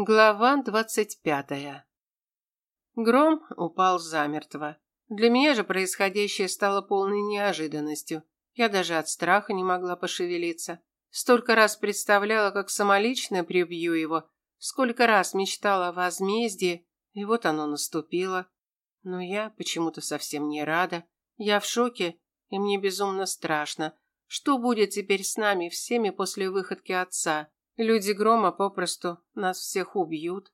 Глава двадцать пятая. Гром упал замертво. Для меня же происходящее стало полной неожиданностью. Я даже от страха не могла пошевелиться. Столько раз представляла, как самолично прибью его, сколько раз мечтала о возмездии, и вот оно наступило. Но я почему-то совсем не рада. Я в шоке, и мне безумно страшно. Что будет теперь с нами всеми после выходки отца? Люди грома попросту нас всех убьют.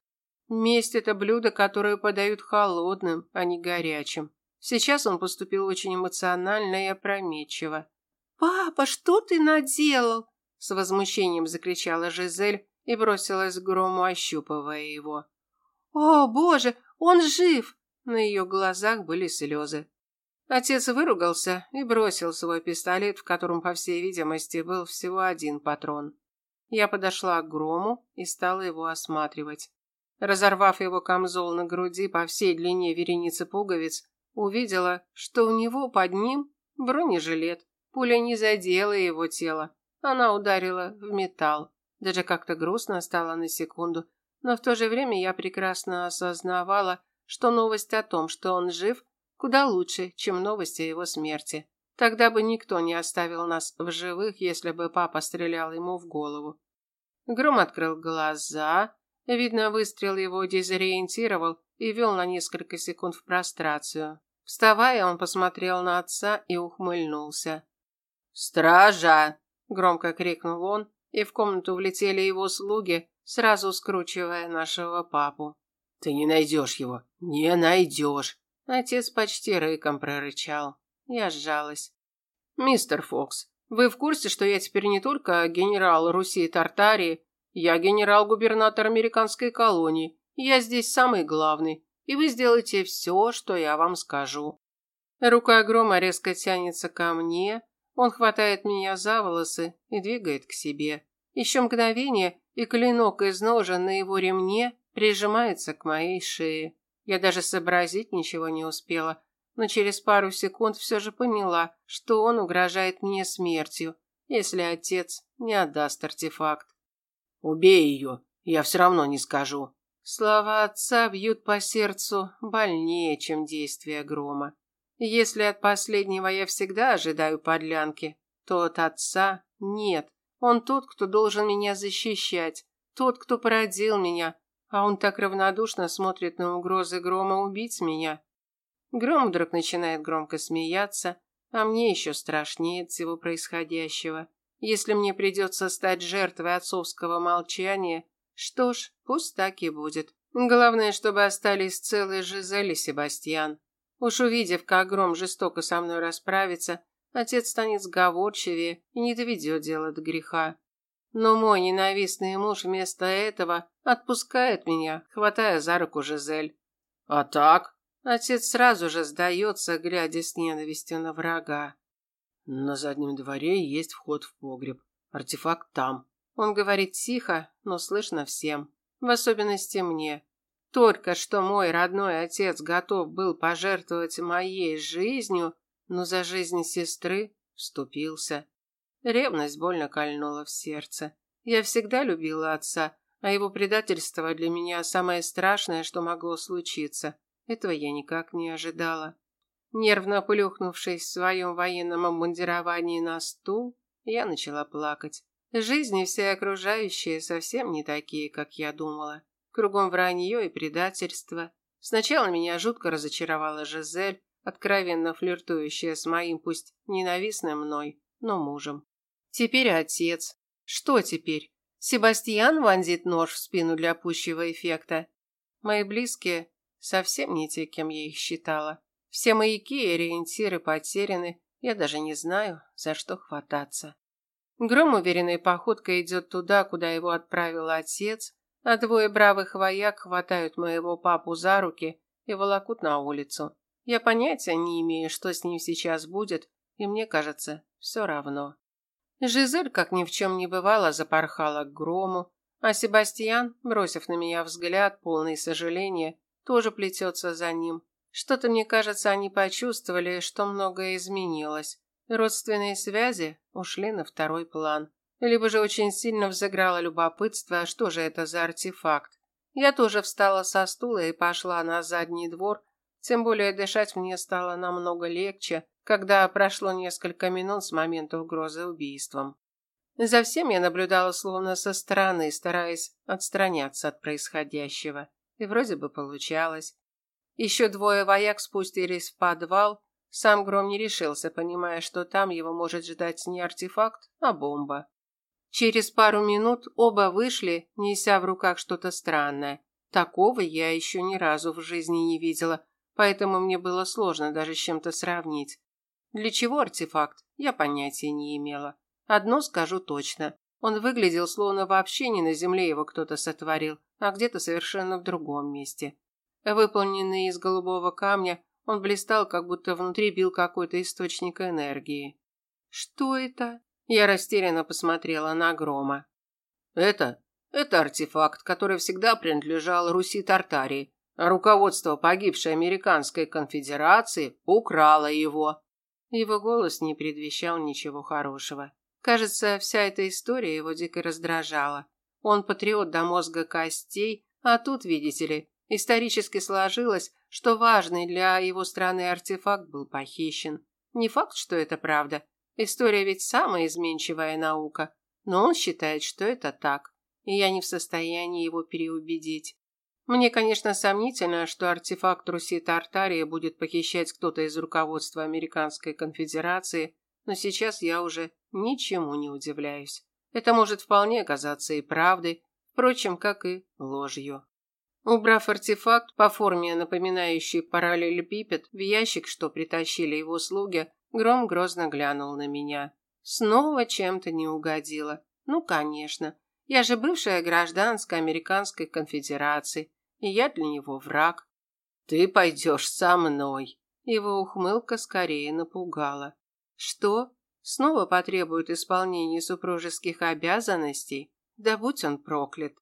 Месть – это блюдо, которое подают холодным, а не горячим. Сейчас он поступил очень эмоционально и опрометчиво. «Папа, что ты наделал?» С возмущением закричала Жизель и бросилась к грому, ощупывая его. «О, боже, он жив!» На ее глазах были слезы. Отец выругался и бросил свой пистолет, в котором, по всей видимости, был всего один патрон. Я подошла к грому и стала его осматривать. Разорвав его камзол на груди по всей длине вереницы пуговиц, увидела, что у него под ним бронежилет. Пуля не задела его тело, она ударила в металл. Даже как-то грустно стало на секунду, но в то же время я прекрасно осознавала, что новость о том, что он жив, куда лучше, чем новость о его смерти. Тогда бы никто не оставил нас в живых, если бы папа стрелял ему в голову. Гром открыл глаза. Видно, выстрел его дезориентировал и вел на несколько секунд в прострацию. Вставая, он посмотрел на отца и ухмыльнулся. «Стража!» – громко крикнул он, и в комнату влетели его слуги, сразу скручивая нашего папу. «Ты не найдешь его! Не найдешь!» Отец почти рыком прорычал. Я сжалась. «Мистер Фокс, вы в курсе, что я теперь не только генерал Руси и Тартарии, я генерал-губернатор американской колонии. Я здесь самый главный, и вы сделаете все, что я вам скажу». Рука грома резко тянется ко мне, он хватает меня за волосы и двигает к себе. Еще мгновение, и клинок из ножен на его ремне прижимается к моей шее. Я даже сообразить ничего не успела, но через пару секунд все же поняла, что он угрожает мне смертью, если отец не отдаст артефакт. «Убей ее, я все равно не скажу». Слова отца бьют по сердцу больнее, чем действия грома. Если от последнего я всегда ожидаю подлянки, то от отца нет. Он тот, кто должен меня защищать, тот, кто породил меня, а он так равнодушно смотрит на угрозы грома убить меня. Гром вдруг начинает громко смеяться, а мне еще страшнее от всего происходящего. Если мне придется стать жертвой отцовского молчания, что ж, пусть так и будет. Главное, чтобы остались целые Жизель и Себастьян. Уж увидев, как Гром жестоко со мной расправится, отец станет сговорчивее и не доведет дело до греха. Но мой ненавистный муж вместо этого отпускает меня, хватая за руку Жизель. «А так?» Отец сразу же сдается, глядя с ненавистью на врага. На заднем дворе есть вход в погреб. Артефакт там. Он говорит тихо, но слышно всем. В особенности мне. Только что мой родной отец готов был пожертвовать моей жизнью, но за жизнь сестры вступился. Ревность больно кольнула в сердце. Я всегда любила отца, а его предательство для меня самое страшное, что могло случиться. Этого я никак не ожидала. Нервно плюхнувшись в своем военном обмундировании на стул, я начала плакать. Жизнь и все окружающие совсем не такие, как я думала. Кругом вранье и предательство. Сначала меня жутко разочаровала Жизель, откровенно флиртующая с моим, пусть ненавистным мной, но мужем. Теперь отец. Что теперь? Себастьян вонзит нож в спину для пущего эффекта. Мои близкие Совсем не те, кем я их считала. Все маяки и ориентиры потеряны, я даже не знаю, за что хвататься. Гром уверенной походкой идет туда, куда его отправил отец, а двое бравых вояк хватают моего папу за руки и волокут на улицу. Я понятия не имею, что с ним сейчас будет, и мне кажется, все равно. Жизель, как ни в чем не бывало, запорхала к грому, а Себастьян, бросив на меня взгляд, полный сожаления, тоже плетется за ним. Что-то, мне кажется, они почувствовали, что многое изменилось. Родственные связи ушли на второй план. Либо же очень сильно взыграло любопытство, что же это за артефакт. Я тоже встала со стула и пошла на задний двор, тем более дышать мне стало намного легче, когда прошло несколько минут с момента угрозы убийством. За всем я наблюдала словно со стороны, стараясь отстраняться от происходящего. И вроде бы получалось. Еще двое вояк спустились в подвал. Сам Гром не решился, понимая, что там его может ждать не артефакт, а бомба. Через пару минут оба вышли, неся в руках что-то странное. Такого я еще ни разу в жизни не видела, поэтому мне было сложно даже с чем-то сравнить. Для чего артефакт, я понятия не имела. Одно скажу точно. Он выглядел, словно вообще не на земле его кто-то сотворил, а где-то совершенно в другом месте. Выполненный из голубого камня, он блистал, как будто внутри бил какой-то источник энергии. «Что это?» Я растерянно посмотрела на Грома. «Это? Это артефакт, который всегда принадлежал Руси Тартарии, руководство погибшей Американской конфедерации украло его». Его голос не предвещал ничего хорошего. Кажется, вся эта история его дико раздражала. Он патриот до мозга костей, а тут, видите ли, исторически сложилось, что важный для его страны артефакт был похищен. Не факт, что это правда. История ведь самая изменчивая наука. Но он считает, что это так. И я не в состоянии его переубедить. Мне, конечно, сомнительно, что артефакт Руси Тартарии будет похищать кто-то из руководства Американской конфедерации, но сейчас я уже ничему не удивляюсь. Это может вполне оказаться и правдой, впрочем, как и ложью. Убрав артефакт по форме, напоминающий параллелепипед, в ящик, что притащили его слуги, Гром грозно глянул на меня. Снова чем-то не угодила. Ну, конечно. Я же бывшая гражданская американской конфедерации, и я для него враг. Ты пойдешь со мной. Его ухмылка скорее напугала. Что? Снова потребует исполнения супружеских обязанностей? Да будь он проклят.